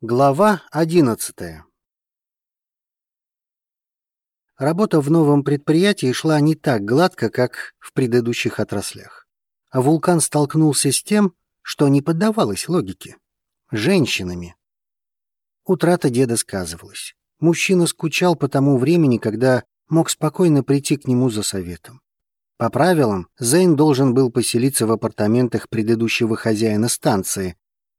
Глава одиннадцатая Работа в новом предприятии шла не так гладко, как в предыдущих отраслях. А вулкан столкнулся с тем, что не поддавалось логике. Женщинами. Утрата деда сказывалась. Мужчина скучал по тому времени, когда мог спокойно прийти к нему за советом. По правилам, Зейн должен был поселиться в апартаментах предыдущего хозяина станции,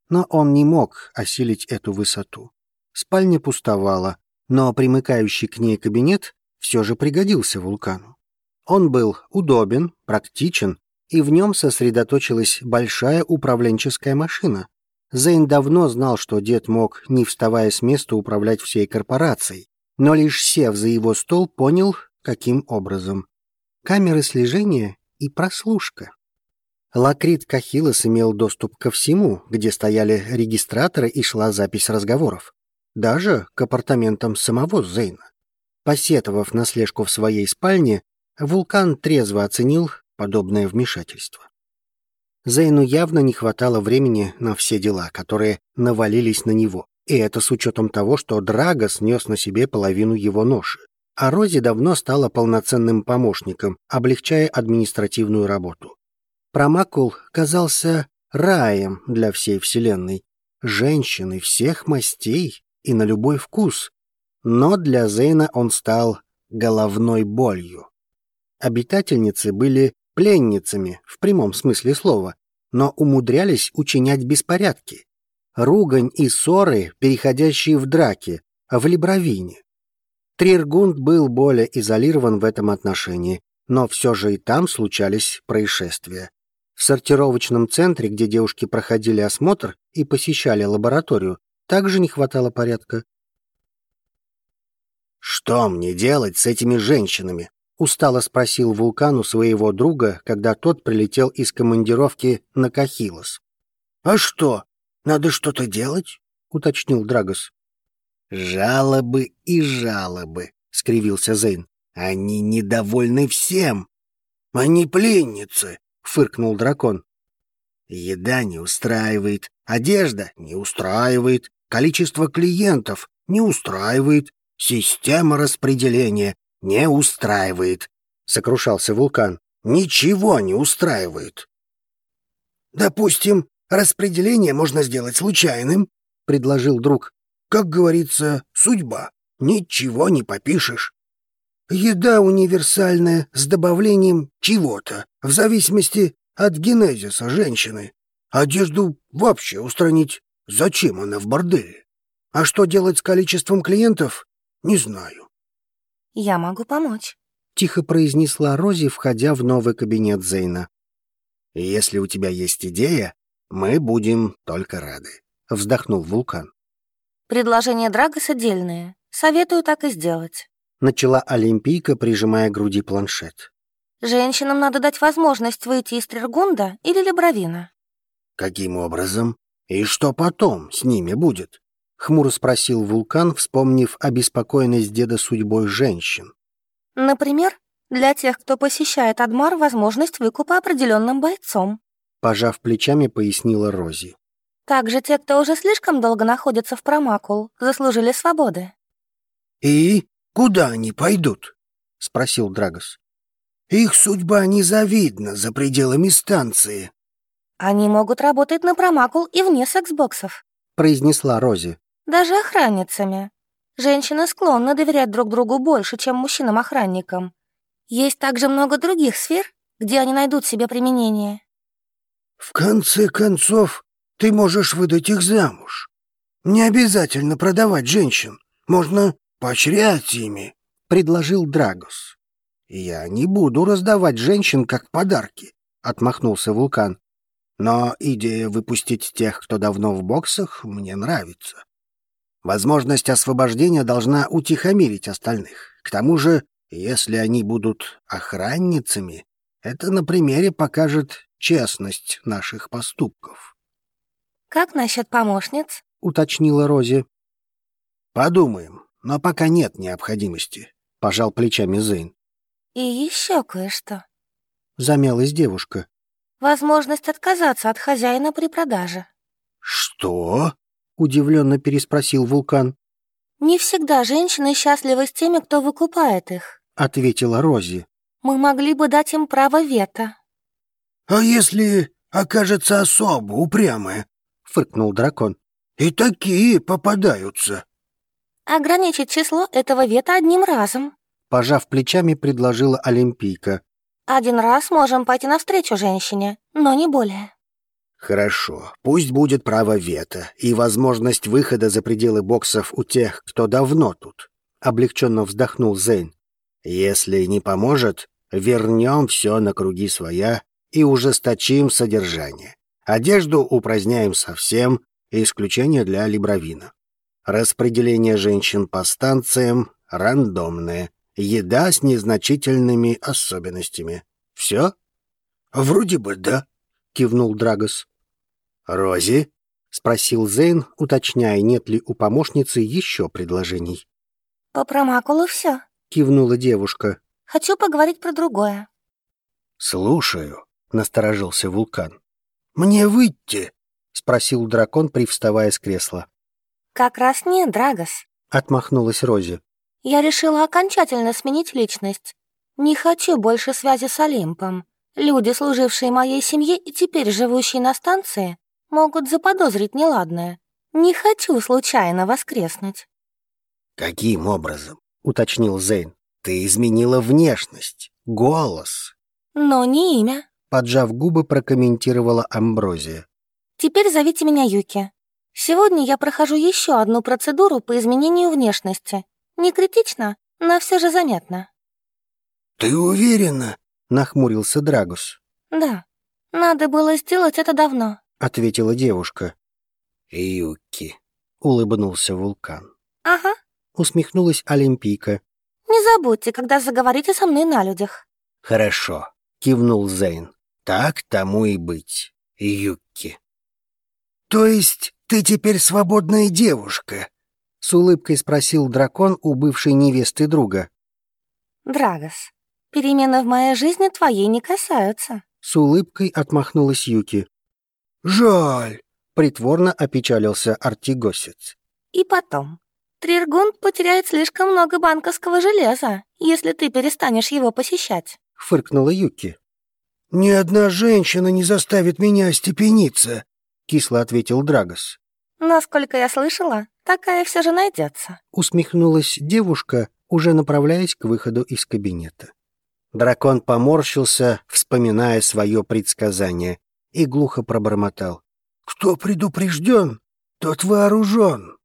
но он не мог осилить эту высоту. Спальня пустовала, но примыкающий к ней кабинет все же пригодился вулкану. Он был удобен, практичен, и в нем сосредоточилась большая управленческая машина. Зейн давно знал, что дед мог, не вставая с места, управлять всей корпорацией, но лишь сев за его стол, понял, каким образом. Камеры слежения и прослушка. Лакрит Кахилос имел доступ ко всему, где стояли регистраторы и шла запись разговоров. Даже к апартаментам самого Зейна. Посетовав на слежку в своей спальне, Вулкан трезво оценил подобное вмешательство. Зейну явно не хватало времени на все дела, которые навалились на него, и это с учетом того, что Драго снес на себе половину его ноши, а Рози давно стала полноценным помощником, облегчая административную работу. Промакул казался раем для всей Вселенной. Женщины всех мастей и на любой вкус. Но для Зейна он стал головной болью. Обитательницы были пленницами в прямом смысле слова, но умудрялись учинять беспорядки. Ругань и ссоры, переходящие в драки, в Либровине. Триргунд был более изолирован в этом отношении, но все же и там случались происшествия. В сортировочном центре, где девушки проходили осмотр и посещали лабораторию, также не хватало порядка. «Что мне делать с этими женщинами?» — устало спросил Вулкан у своего друга, когда тот прилетел из командировки на Кахилос. «А что, надо что-то делать?» — уточнил Драгос. «Жалобы и жалобы», — скривился Зейн. «Они недовольны всем. Они пленницы, фыркнул дракон. Еда не устраивает, одежда не устраивает, количество клиентов не устраивает, система распределения не устраивает, сокрушался вулкан. Ничего не устраивает. Допустим, распределение можно сделать случайным, предложил друг. Как говорится, судьба. Ничего не попишешь. Еда универсальная с добавлением чего-то, в зависимости от генезиса женщины. Одежду вообще устранить. Зачем она в борделе? А что делать с количеством клиентов, не знаю. «Я могу помочь», — тихо произнесла Рози, входя в новый кабинет Зейна. «Если у тебя есть идея, мы будем только рады», — вздохнул Вулкан. «Предложение Драгоса дельное. Советую так и сделать». Начала Олимпийка, прижимая к груди планшет. «Женщинам надо дать возможность выйти из Трергунда или Лебровина». «Каким образом? И что потом с ними будет?» — хмуро спросил Вулкан, вспомнив обеспокоенность деда судьбой женщин. «Например, для тех, кто посещает Адмар, возможность выкупа определенным бойцом», — пожав плечами, пояснила Рози. «Также те, кто уже слишком долго находится в Промакул, заслужили свободы». «И?» Куда они пойдут? — спросил Драгос. Их судьба незавидна за пределами станции. Они могут работать на промакул и вне сексбоксов, произнесла Рози. Даже охранницами. Женщины склонны доверять друг другу больше, чем мужчинам-охранникам. Есть также много других сфер, где они найдут себе применение. В конце концов, ты можешь выдать их замуж. Не обязательно продавать женщин. Можно поощрять ими», — предложил Драгос. «Я не буду раздавать женщин как подарки», — отмахнулся Вулкан. «Но идея выпустить тех, кто давно в боксах, мне нравится. Возможность освобождения должна утихомирить остальных. К тому же, если они будут охранницами, это на примере покажет честность наших поступков». «Как насчет помощниц?» — уточнила Рози. «Подумаем но пока нет необходимости», — пожал плечами Зейн. «И еще кое-что», — замялась девушка. «Возможность отказаться от хозяина при продаже». «Что?» — удивленно переспросил вулкан. «Не всегда женщины счастливы с теми, кто выкупает их», — ответила Рози. «Мы могли бы дать им право вето». «А если окажется особо упрямая?» — фыркнул дракон. «И такие попадаются». «Ограничить число этого вета одним разом», — пожав плечами, предложила Олимпийка. «Один раз можем пойти навстречу женщине, но не более». Хорошо, пусть будет право вето и возможность выхода за пределы боксов у тех, кто давно тут. Облегченно вздохнул Зейн. Если не поможет, вернем все на круги своя и ужесточим содержание. Одежду упраздняем совсем, исключение для Либровина. Распределение женщин по станциям рандомное. Еда с незначительными особенностями. Все? Вроде бы да, кивнул Драгос. «Рози?» — спросил Зейн, уточняя, нет ли у помощницы еще предложений. «По промакулу все», — кивнула девушка. «Хочу поговорить про другое». «Слушаю», — насторожился вулкан. «Мне выйти?» — спросил дракон, привставая с кресла. «Как раз нет, Драгос», — отмахнулась Рози. «Я решила окончательно сменить личность. Не хочу больше связи с Олимпом. Люди, служившие моей семье и теперь живущие на станции, могут заподозрить неладное. Не хочу случайно воскреснуть». «Каким образом?» — уточнил Зейн. «Ты изменила внешность, голос». «Но не имя», — поджав губы, прокомментировала Амброзия. «Теперь зовите меня Юки. Сегодня я прохожу еще одну процедуру по изменению внешности. Не критично, но все же заметно». «Ты уверена?» — нахмурился Драгус. «Да, надо было сделать это давно», — ответила девушка. «Юки», — улыбнулся вулкан. «Ага», — усмехнулась Олимпийка. «Не забудьте, когда заговорите со мной на людях». «Хорошо», — кивнул Зейн. «Так тому и быть, Юки». «То есть ты теперь свободная девушка?» — с улыбкой спросил дракон у бывшей невесты друга. «Драгос, перемены в моей жизни твоей не касаются». С улыбкой отмахнулась Юки. «Жаль», — притворно опечалился Артигосец. «И потом, Триргун потеряет слишком много банковского железа, если ты перестанешь его посещать», — фыркнула Юки. «Ни одна женщина не заставит меня остепениться», — кисло ответил Драгос. «Насколько я слышала, такая все же найдется», — усмехнулась девушка, уже направляясь к выходу из кабинета. Дракон поморщился, вспоминая свое предсказание, и глухо пробормотал. «Кто предупрежден, тот вооружен».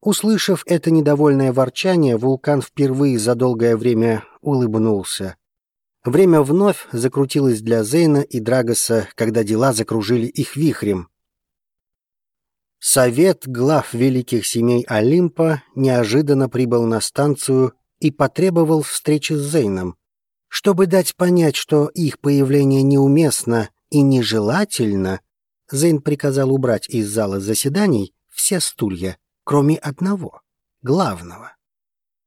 Услышав это недовольное ворчание, вулкан впервые за долгое время улыбнулся. Время вновь закрутилось для Зейна и Драгоса, когда дела закружили их вихрем. Совет глав великих семей Олимпа неожиданно прибыл на станцию и потребовал встречи с Зейном. Чтобы дать понять, что их появление неуместно и нежелательно, Зейн приказал убрать из зала заседаний все стулья, кроме одного, главного.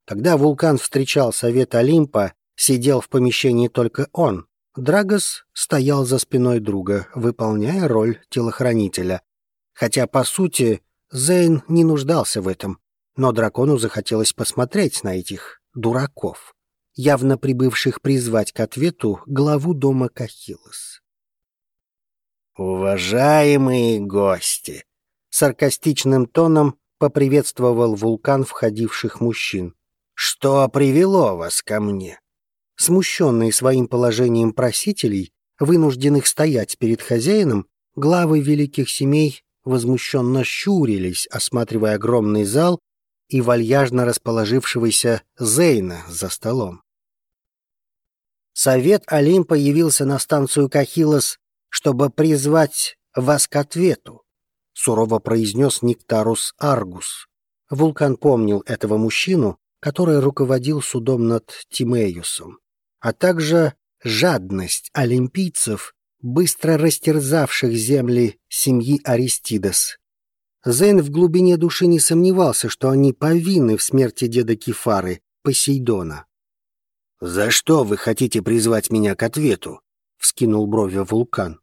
Когда вулкан встречал совет Олимпа, сидел в помещении только он. Драгос стоял за спиной друга, выполняя роль телохранителя. Хотя, по сути, Зейн не нуждался в этом, но дракону захотелось посмотреть на этих дураков, явно прибывших призвать к ответу главу дома Кахилос. «Уважаемые гости!» — саркастичным тоном поприветствовал вулкан входивших мужчин. «Что привело вас ко мне?» Смущенные своим положением просителей, вынужденных стоять перед хозяином, главы великих семей возмущенно щурились, осматривая огромный зал и вальяжно расположившегося Зейна за столом. Совет Олимпа явился на станцию Кахилос, чтобы призвать вас к ответу, сурово произнес Никтарус Аргус. Вулкан помнил этого мужчину, который руководил судом над Тимеюсом, а также жадность олимпийцев, быстро растерзавших земли семьи Аристидас. Зейн в глубине души не сомневался, что они повинны в смерти деда Кефары, Посейдона. «За что вы хотите призвать меня к ответу?» — вскинул брови вулкан.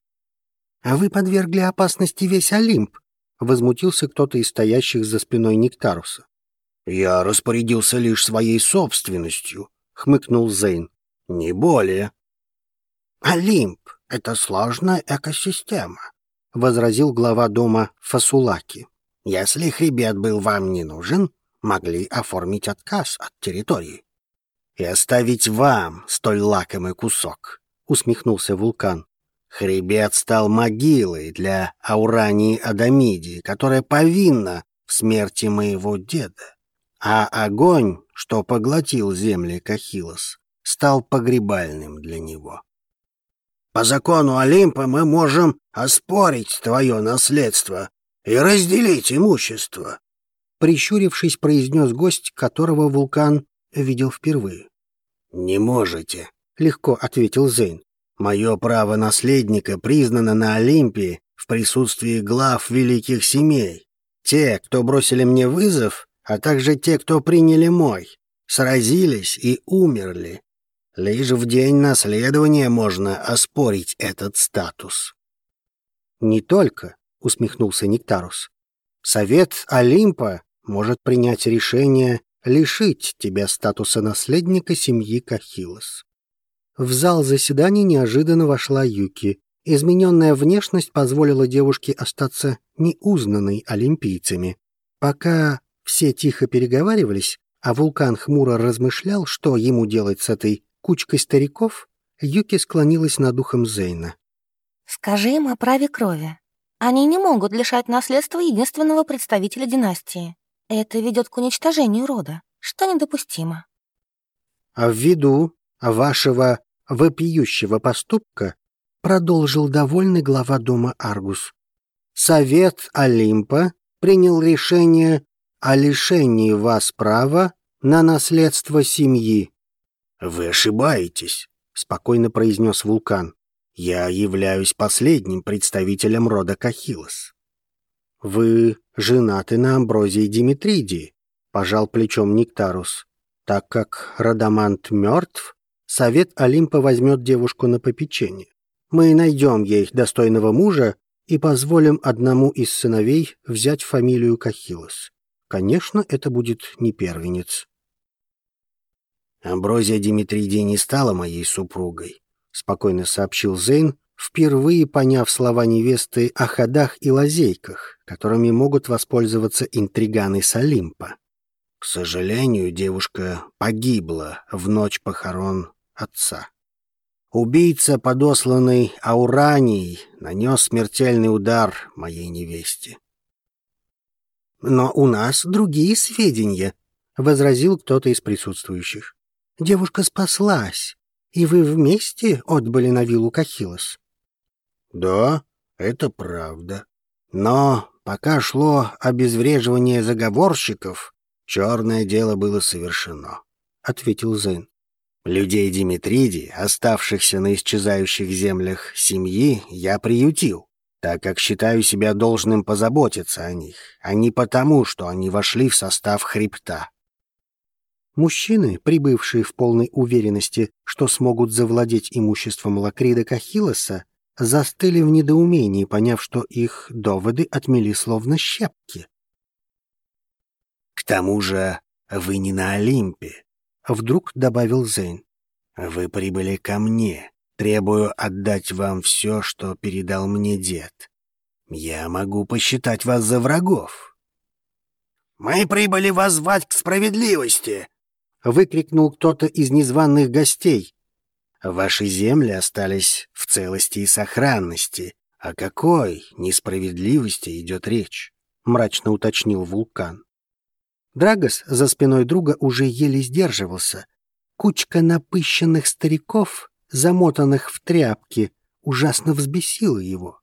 «А вы подвергли опасности весь Олимп. Возмутился кто-то из стоящих за спиной Нектаруса. «Я распорядился лишь своей собственностью», — хмыкнул Зейн. «Не более». «Олимп — это сложная экосистема», — возразил глава дома Фасулаки. «Если хребет был вам не нужен, могли оформить отказ от территории». «И оставить вам столь лакомый кусок», — усмехнулся вулкан. «Хребет стал могилой для Аурании Адамиди, которая повинна в смерти моего деда. А огонь, что поглотил земли Кахилос, стал погребальным для него. По закону Олимпа мы можем оспорить твое наследство и разделить имущество. Прищурившись, произнес гость, которого вулкан видел впервые. «Не можете», — легко ответил Зейн. «Мое право наследника признано на Олимпе в присутствии глав великих семей. Те, кто бросили мне вызов, а также те, кто приняли мой, сразились и умерли. Лишь в день наследования можно оспорить этот статус. «Не только», — усмехнулся Нектарус. «Совет Олимпа может принять решение лишить тебя статуса наследника семьи Кахилос». В зал заседаний неожиданно вошла Юки. Измененная внешность позволила девушке остаться неузнанной олимпийцами. Пока все тихо переговаривались, а вулкан хмуро размышлял, что ему делать с этой кучкой стариков, Юки склонилась над духом Зейна. «Скажи им о праве крови. Они не могут лишать наследства единственного представителя династии. Это ведет к уничтожению рода, что недопустимо». «А ввиду вашего вопиющего поступка продолжил довольный глава дома Аргус. Совет Олимпа принял решение о лишении вас права на наследство семьи. «Вы ошибаетесь», — спокойно произнес Вулкан. «Я являюсь последним представителем рода Кахилос». «Вы женаты на Амброзии Димитридии», — пожал плечом Нектарус. «Так как Радамант мертв, совет Олимпа возьмет девушку на попечение. Мы найдем ей достойного мужа и позволим одному из сыновей взять фамилию Кахилос. Конечно, это будет не первенец. «Амброзия Димитриди не стала моей супругой», — спокойно сообщил Зейн, впервые поняв слова невесты о ходах и лазейках, которыми могут воспользоваться интриганы с Олимпа. К сожалению, девушка погибла в ночь похорон отца. Убийца, подосланный Ауранией, нанес смертельный удар моей невесте. «Но у нас другие сведения», — возразил кто-то из присутствующих. «Девушка спаслась, и вы вместе отбыли на виллу Кахилос». «Да, это правда. Но пока шло обезвреживание заговорщиков, черное дело было совершено», — ответил Зен. «Людей Димитриди, оставшихся на исчезающих землях семьи, я приютил так как считаю себя должным позаботиться о них, а не потому, что они вошли в состав хребта. Мужчины, прибывшие в полной уверенности, что смогут завладеть имуществом Лакрида Кахилоса, застыли в недоумении, поняв, что их доводы отмели словно щепки. «К тому же вы не на Олимпе», — вдруг добавил Зейн. «Вы прибыли ко мне, Требую отдать вам все, что передал мне дед. Я могу посчитать вас за врагов». «Мы прибыли вас звать к справедливости!» — выкрикнул кто-то из незваных гостей. «Ваши земли остались в целости и сохранности. О какой несправедливости идет речь?» — мрачно уточнил вулкан. Драгос за спиной друга уже еле сдерживался. Кучка напыщенных стариков замотанных в тряпки, ужасно взбесило его.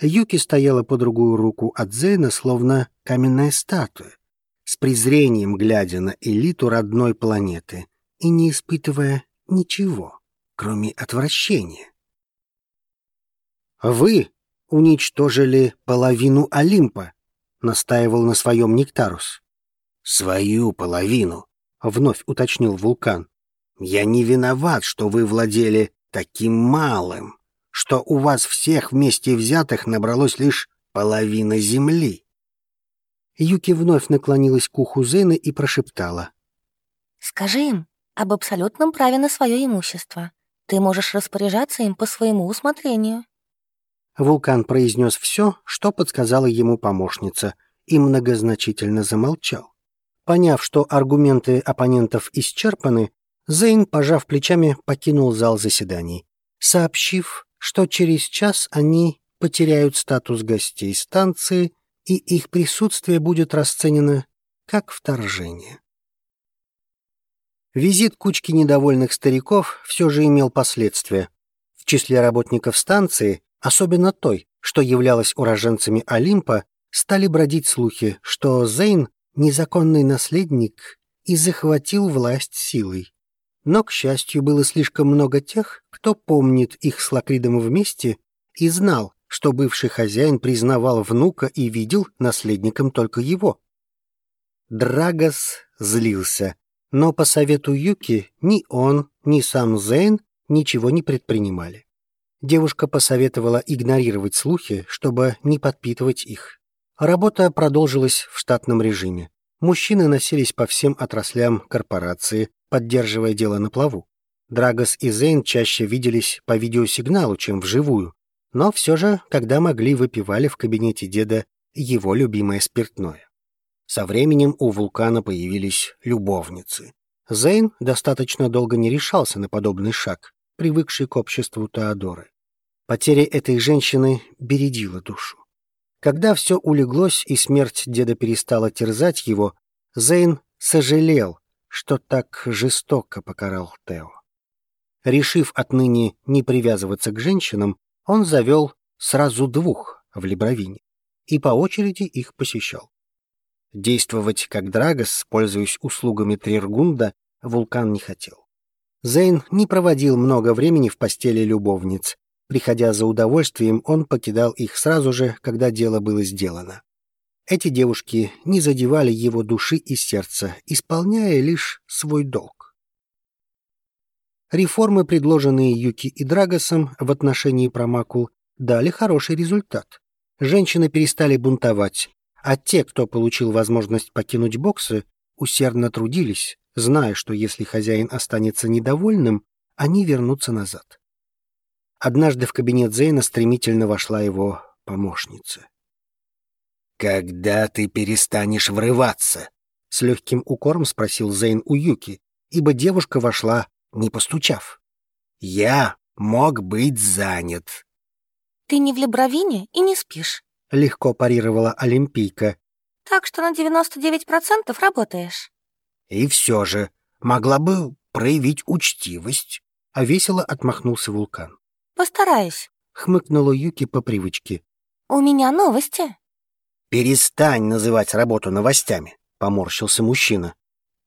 Юки стояла по другую руку от Зейна, словно каменная статуя, с презрением глядя на элиту родной планеты и не испытывая ничего, кроме отвращения. «Вы уничтожили половину Олимпа», — настаивал на своем Нектарус. «Свою половину», — вновь уточнил вулкан. Я не виноват, что вы владели таким малым, что у вас всех вместе взятых набралось лишь половина земли. Юки вновь наклонилась к уху Зейна и прошептала. «Скажи им об абсолютном праве на свое имущество. Ты можешь распоряжаться им по своему усмотрению». Вулкан произнес все, что подсказала ему помощница, и многозначительно замолчал. Поняв, что аргументы оппонентов исчерпаны, Зейн, пожав плечами, покинул зал заседаний, сообщив, что через час они потеряют статус гостей станции, и их присутствие будет расценено как вторжение. Визит кучки недовольных стариков все же имел последствия. В числе работников станции, особенно той, что являлась уроженцами Олимпа, стали бродить слухи, что Зейн — незаконный наследник и захватил власть силой. Но, к счастью, было слишком много тех, кто помнит их с Лакридом вместе и знал, что бывший хозяин признавал внука и видел наследником только его. Драгос злился, но по совету Юки ни он, ни сам Зейн ничего не предпринимали. Девушка посоветовала игнорировать слухи, чтобы не подпитывать их. Работа продолжилась в штатном режиме. Мужчины носились по всем отраслям корпорации, поддерживая дело на плаву. Драгос и Зейн чаще виделись по видеосигналу, чем вживую, но все же, когда могли, выпивали в кабинете деда его любимое спиртное. Со временем у вулкана появились любовницы. Зейн достаточно долго не решался на подобный шаг, привыкший к обществу Теодоры. Потеря этой женщины бередила душу. Когда все улеглось и смерть деда перестала терзать его, Зейн сожалел, что так жестоко покарал Тео. Решив отныне не привязываться к женщинам, он завел сразу двух в Либровине и по очереди их посещал. Действовать как Драгос, пользуясь услугами Триргунда, Вулкан не хотел. Зейн не проводил много времени в постели любовниц. Приходя за удовольствием, он покидал их сразу же, когда дело было сделано. Эти девушки не задевали его души и сердца, исполняя лишь свой долг. Реформы, предложенные Юки и Драгосом в отношении промакул, дали хороший результат. Женщины перестали бунтовать, а те, кто получил возможность покинуть боксы, усердно трудились, зная, что если хозяин останется недовольным, они вернутся назад. Однажды в кабинет Зейна стремительно вошла его помощница. «Когда ты перестанешь врываться?» — с легким укором спросил Зейн у Юки, ибо девушка вошла, не постучав. «Я мог быть занят». «Ты не в Лебровине и не спишь», — легко парировала Олимпийка. «Так что на 99% работаешь». «И все же могла бы проявить учтивость», — а весело отмахнулся вулкан. «Постараюсь», — хмыкнула Юки по привычке. «У меня новости». «Перестань называть работу новостями», — поморщился мужчина.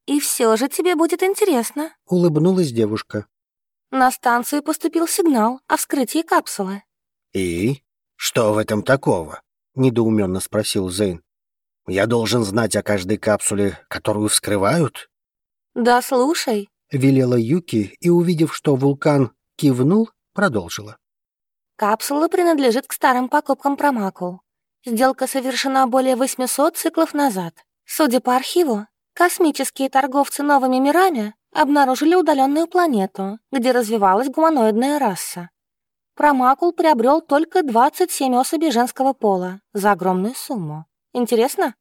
«И все же тебе будет интересно», — улыбнулась девушка. «На станцию поступил сигнал о вскрытии капсулы». «И?» «Что в этом такого?» — недоуменно спросил Зейн. «Я должен знать о каждой капсуле, которую вскрывают?» «Да слушай», — велела Юки и, увидев, что вулкан кивнул, продолжила. «Капсула принадлежит к старым покупкам Промакул. Сделка совершена более 800 циклов назад. Судя по архиву, космические торговцы новыми мирами обнаружили удаленную планету, где развивалась гуманоидная раса. Промакул приобрел только 27 особей женского пола за огромную сумму. Интересно?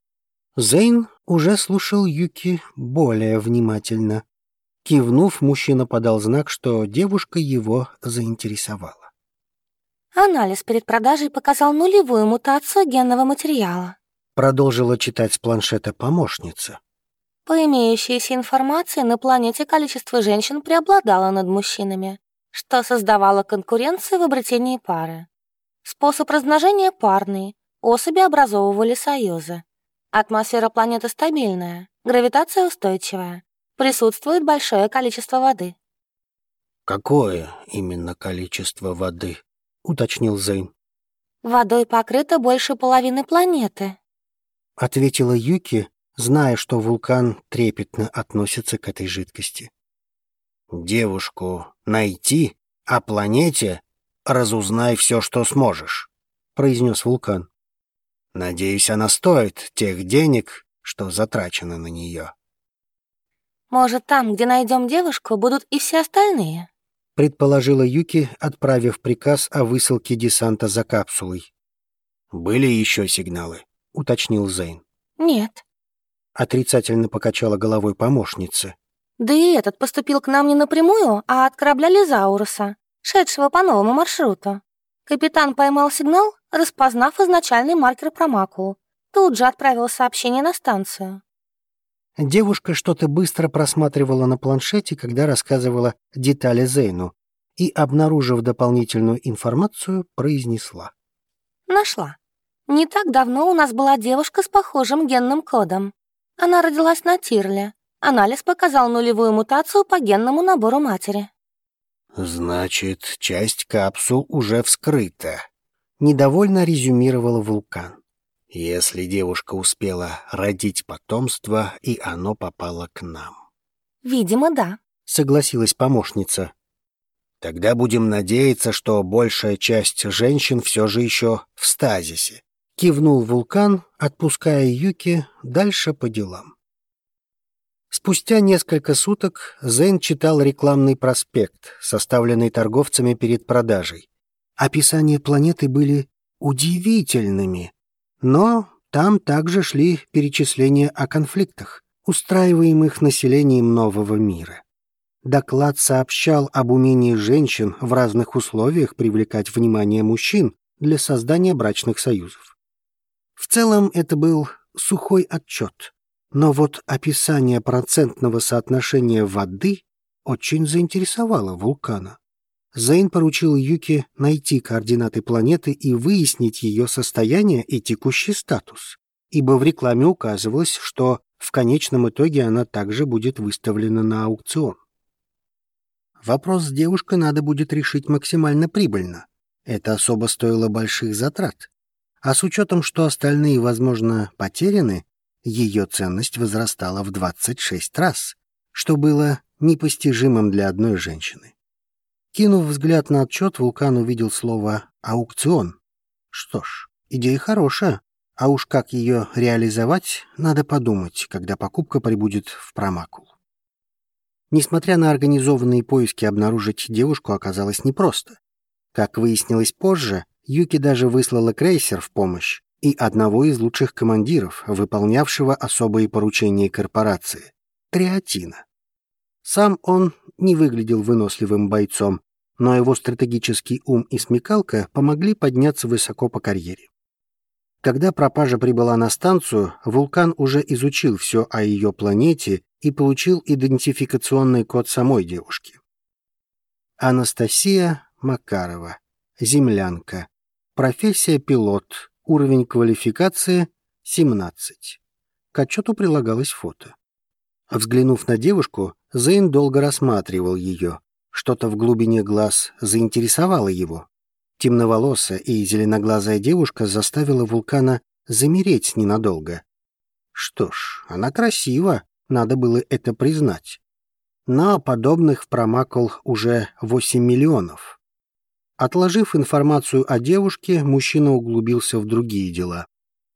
Зейн уже слушал Юки более внимательно. Кивнув, мужчина подал знак, что девушка его заинтересовала. Анализ перед продажей показал нулевую мутацию генного материала. Продолжила читать с планшета помощница. По имеющейся информации, на планете количество женщин преобладало над мужчинами что создавало конкуренцию в обретении пары. Способ размножения парный, особи образовывали союзы. Атмосфера планеты стабильная, гравитация устойчивая, присутствует большое количество воды. «Какое именно количество воды?» — уточнил Зейн. «Водой покрыто больше половины планеты», — ответила Юки, зная, что вулкан трепетно относится к этой жидкости. «Девушку найти, о планете разузнай все, что сможешь», — произнес вулкан. Надеюсь, она стоит тех денег, что затрачено на нее. Может, там, где найдем девушку, будут и все остальные? Предположила Юки, отправив приказ о высылке десанта за капсулой. «Были еще сигналы?» — уточнил Зейн. Нет. Отрицательно покачала головой помощница. Да и этот поступил к нам не напрямую, а от корабля Лизауруса, шедшего по новому маршруту. Капитан поймал сигнал, распознав изначальный маркер промакул. Тут же отправил сообщение на станцию. Девушка что-то быстро просматривала на планшете, когда рассказывала детали Зейну, и, обнаружив дополнительную информацию, произнесла. Нашла. Не так давно у нас была девушка с похожим генным кодом. Она родилась на Тирле. Анализ показал нулевую мутацию по генному набору матери. «Значит, часть капсул уже вскрыта», — недовольно резюмировала вулкан. «Если девушка успела родить потомство, и оно попало к нам». «Видимо, да», — согласилась помощница. «Тогда будем надеяться, что большая часть женщин все же еще в стазисе. Кивнул вулкан, отпуская Юки дальше по делам. Спустя несколько суток Зейн читал рекламный проспект, составленный торговцами перед продажей. Описания планеты были удивительными, но там также шли перечисления о конфликтах, устраиваемых населением нового мира. Доклад сообщал об умении женщин в разных условиях привлекать внимание мужчин для создания брачных союзов. В целом это был сухой отчет, но вот описание процентного соотношения воды очень заинтересовало вулкана. Зейн поручил Юки найти координаты планеты и выяснить ее состояние и текущий статус, ибо в рекламе указывалось, что в конечном итоге она также будет выставлена на аукцион. Вопрос с девушкой надо будет решить максимально прибыльно. Это особо стоило больших затрат. А с учетом, что остальные, возможно, потеряны, ее ценность возрастала в 26 раз, что было непостижимым для одной женщины. Кинув взгляд на отчет, Вулкан увидел слово «аукцион». Что ж, идея хорошая, а уж как ее реализовать, надо подумать, когда покупка прибудет в промакул. Несмотря на организованные поиски, обнаружить девушку оказалось непросто. Как выяснилось позже, Юки даже выслала крейсер в помощь и одного из лучших командиров, выполнявшего особые поручения корпорации — Триатина. Сам он не выглядел выносливым бойцом, но его стратегический ум и смекалка помогли подняться высоко по карьере. Когда пропажа прибыла на станцию, вулкан уже изучил все о ее планете и получил идентификационный код самой девушки. Анастасия Макарова, землянка, Профессия пилот. Уровень квалификации 17. К отчету прилагалось фото. Взглянув на девушку, Зейн долго рассматривал ее. Что-то в глубине глаз заинтересовало его. Темноволосая и зеленоглазая девушка заставила вулкана замереть ненадолго. Что ж, она красива, надо было это признать. Но подобных в промакл уже 8 миллионов. Отложив информацию о девушке, мужчина углубился в другие дела.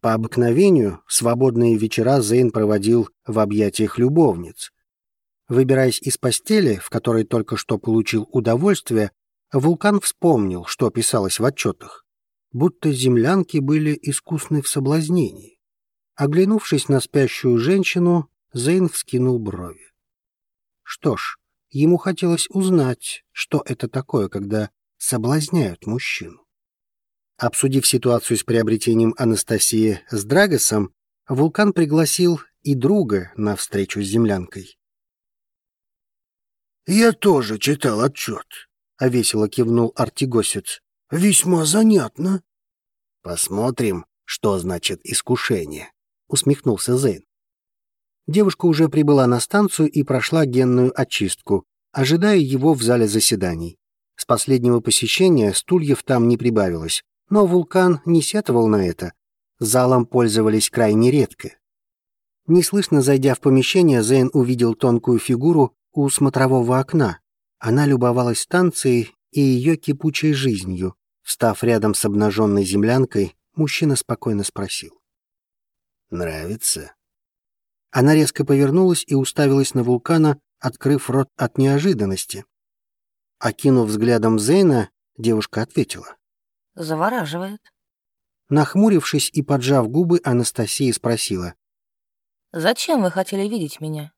По обыкновению, свободные вечера Зейн проводил в объятиях любовниц. Выбираясь из постели, в которой только что получил удовольствие, Вулкан вспомнил, что писалось в отчетах. Будто землянки были искусны в соблазнении. Оглянувшись на спящую женщину, Зейн вскинул брови. Что ж, ему хотелось узнать, что это такое, когда соблазняют мужчину. Обсудив ситуацию с приобретением Анастасии с Драгосом, Вулкан пригласил и друга на встречу с землянкой. «Я тоже читал отчет», — весело кивнул Артигосец. «Весьма занятно». «Посмотрим, что значит искушение», — усмехнулся Зейн. Девушка уже прибыла на станцию и прошла генную очистку, ожидая его в зале заседаний. С последнего посещения стульев там не прибавилось, но вулкан не сетовал на это. Залом пользовались крайне редко. Неслышно зайдя в помещение, Зейн увидел тонкую фигуру у смотрового окна. Она любовалась станцией и ее кипучей жизнью. Встав рядом с обнаженной землянкой, мужчина спокойно спросил. «Нравится?» Она резко повернулась и уставилась на вулкана, открыв рот от неожиданности. Окинув взглядом Зейна, девушка ответила. «Завораживает». Нахмурившись и поджав губы, Анастасия спросила. «Зачем вы хотели видеть меня?»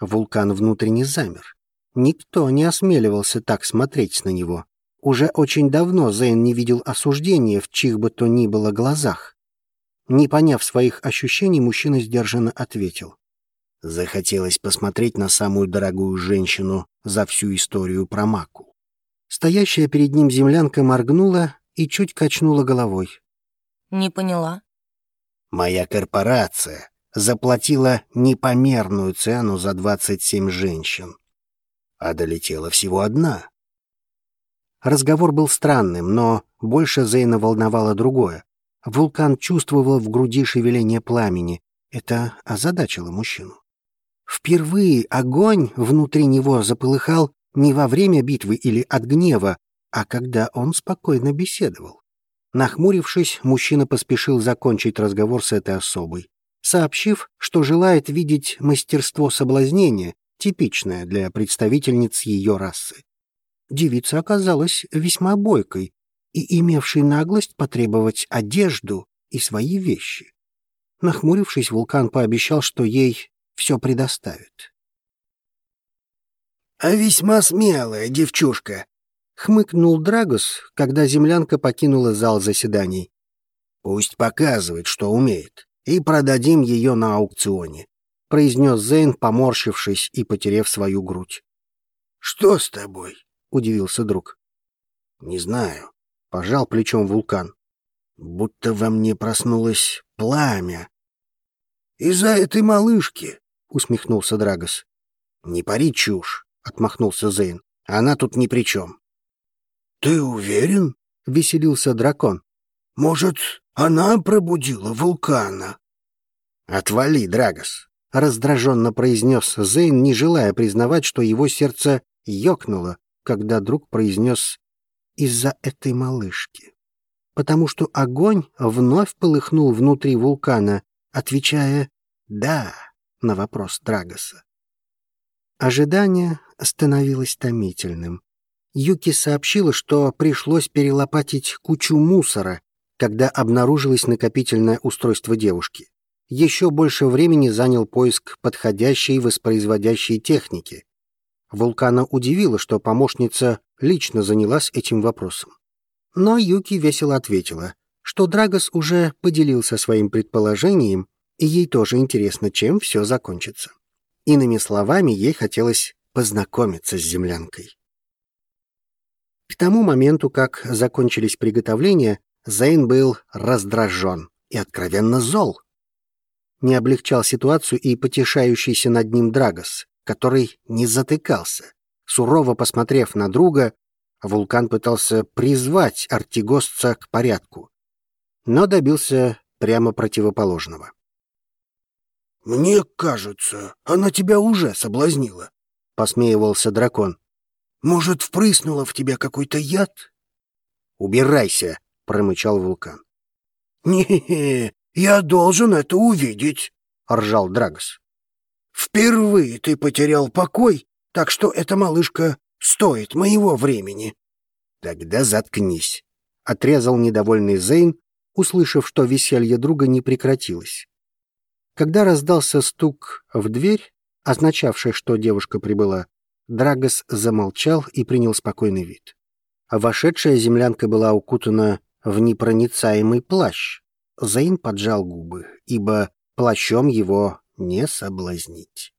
Вулкан внутренне замер. Никто не осмеливался так смотреть на него. Уже очень давно Зейн не видел осуждения в чьих бы то ни было глазах. Не поняв своих ощущений, мужчина сдержанно ответил. Захотелось посмотреть на самую дорогую женщину за всю историю про Маку. Стоящая перед ним землянка моргнула и чуть качнула головой. «Не поняла». «Моя корпорация заплатила непомерную цену за 27 женщин, а долетела всего одна». Разговор был странным, но больше Зейна волновало другое. Вулкан чувствовал в груди шевеление пламени. Это озадачило мужчину. Впервые огонь внутри него заполыхал не во время битвы или от гнева, а когда он спокойно беседовал. Нахмурившись, мужчина поспешил закончить разговор с этой особой, сообщив, что желает видеть мастерство соблазнения, типичное для представительниц ее расы. Девица оказалась весьма бойкой, и имевший наглость потребовать одежду и свои вещи. Нахмурившись, вулкан пообещал, что ей все предоставит. «А весьма смелая девчушка», — хмыкнул Драгос, когда землянка покинула зал заседаний. «Пусть показывает, что умеет, и продадим ее на аукционе», — произнес Зейн, поморщившись и потеряв свою грудь. «Что с тобой?» — удивился друг. «Не знаю пожал плечом вулкан. Будто во мне проснулось пламя. «Из-за этой малышки», — усмехнулся Драгос. «Не пари чушь», — отмахнулся Зейн. «Она тут ни при чем». «Ты уверен?» — веселился дракон. «Может, она пробудила вулкана?» «Отвали, Драгос», — раздраженно произнес Зейн, не желая признавать, что его сердце ёкнуло, когда друг произнес из-за этой малышки. Потому что огонь вновь полыхнул внутри вулкана, отвечая «да» на вопрос Драгоса. Ожидание становилось томительным. Юки сообщила, что пришлось перелопатить кучу мусора, когда обнаружилось накопительное устройство девушки. Еще больше времени занял поиск подходящей воспроизводящей техники. Вулкана удивило, что помощница лично занялась этим вопросом. Но Юки весело ответила, что Драгос уже поделился своим предположением, и ей тоже интересно, чем все закончится. Иными словами, ей хотелось познакомиться с землянкой. К тому моменту, как закончились приготовления, Зейн был раздражен и откровенно зол. Не облегчал ситуацию и потешающийся над ним Драгос, который не затыкался. Сурово посмотрев на друга, вулкан пытался призвать артигосца к порядку, но добился прямо противоположного. «Мне кажется, она тебя уже соблазнила», — посмеивался дракон. «Может, впрыснула в тебя какой-то яд?» «Убирайся», — промычал вулкан. «Не, я должен это увидеть», — ржал Драгос. «Впервые ты потерял покой так что эта малышка стоит моего времени». «Тогда заткнись», — отрезал недовольный Зейн, услышав, что веселье друга не прекратилось. Когда раздался стук в дверь, означавший, что девушка прибыла, Драгос замолчал и принял спокойный вид. Вошедшая землянка была укутана в непроницаемый плащ. Зейн поджал губы, ибо плащом его не соблазнить.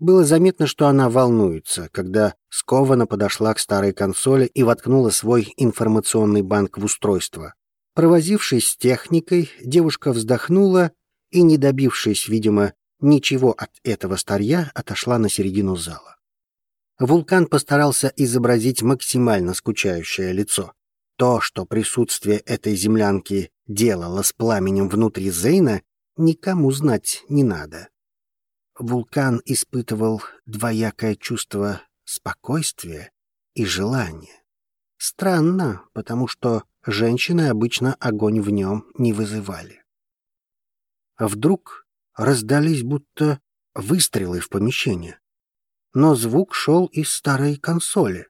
Было заметно, что она волнуется, когда скованно подошла к старой консоли и воткнула свой информационный банк в устройство. Провозившись с техникой, девушка вздохнула и, не добившись, видимо, ничего от этого старья, отошла на середину зала. Вулкан постарался изобразить максимально скучающее лицо. То, что присутствие этой землянки делало с пламенем внутри Зейна, никому знать не надо. Вулкан испытывал двоякое чувство спокойствия и желания. Странно, потому что женщины обычно огонь в нем не вызывали. Вдруг раздались будто выстрелы в помещение. Но звук шел из старой консоли.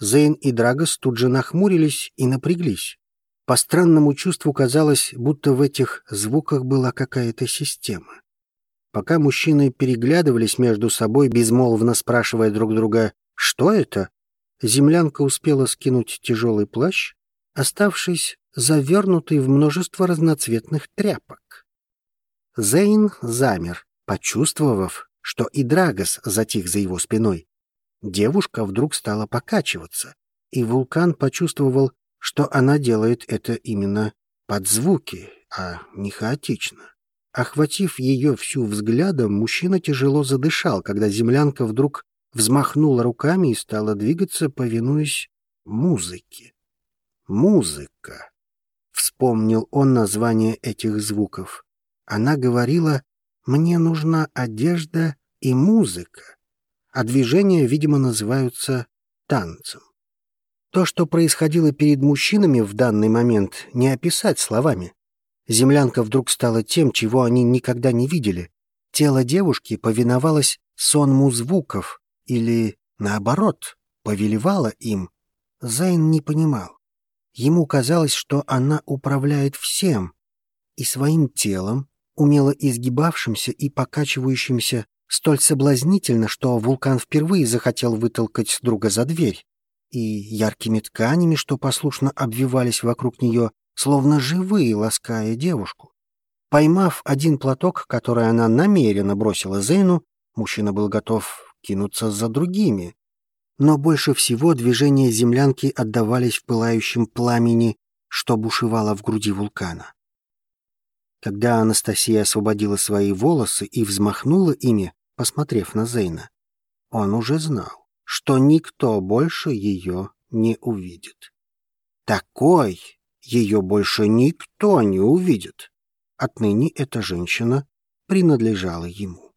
Зейн и Драгос тут же нахмурились и напряглись. По странному чувству казалось, будто в этих звуках была какая-то система. Пока мужчины переглядывались между собой, безмолвно спрашивая друг друга «Что это?», землянка успела скинуть тяжелый плащ, оставшись завернутый в множество разноцветных тряпок. Зейн замер, почувствовав, что и Драгос затих за его спиной. Девушка вдруг стала покачиваться, и вулкан почувствовал, что она делает это именно под звуки, а не хаотично. Охватив ее всю взглядом, мужчина тяжело задышал, когда землянка вдруг взмахнула руками и стала двигаться, повинуясь музыке. Музыка. Вспомнил он название этих звуков. Она говорила «Мне нужна одежда и музыка», а движения, видимо, называются танцем. То, что происходило перед мужчинами в данный момент, не описать словами. Землянка вдруг стала тем, чего они никогда не видели. Тело девушки повиновалось сонму звуков или, наоборот, повелевало им. Зайн не понимал. Ему казалось, что она управляет всем, и своим телом, умело изгибавшимся и покачивающимся столь соблазнительно, что вулкан впервые захотел вытолкать друга за дверь и яркими тканями, что послушно обвивались вокруг нее, словно живые, лаская девушку. Поймав один платок, который она намеренно бросила Зейну, мужчина был готов кинуться за другими. Но больше всего движения землянки отдавались в пылающем пламени, что бушевало в груди вулкана. Когда Анастасия освободила свои волосы и взмахнула ими, посмотрев на Зейна, он уже знал что никто больше ее не увидит. Такой ее больше никто не увидит. Отныне эта женщина принадлежала ему.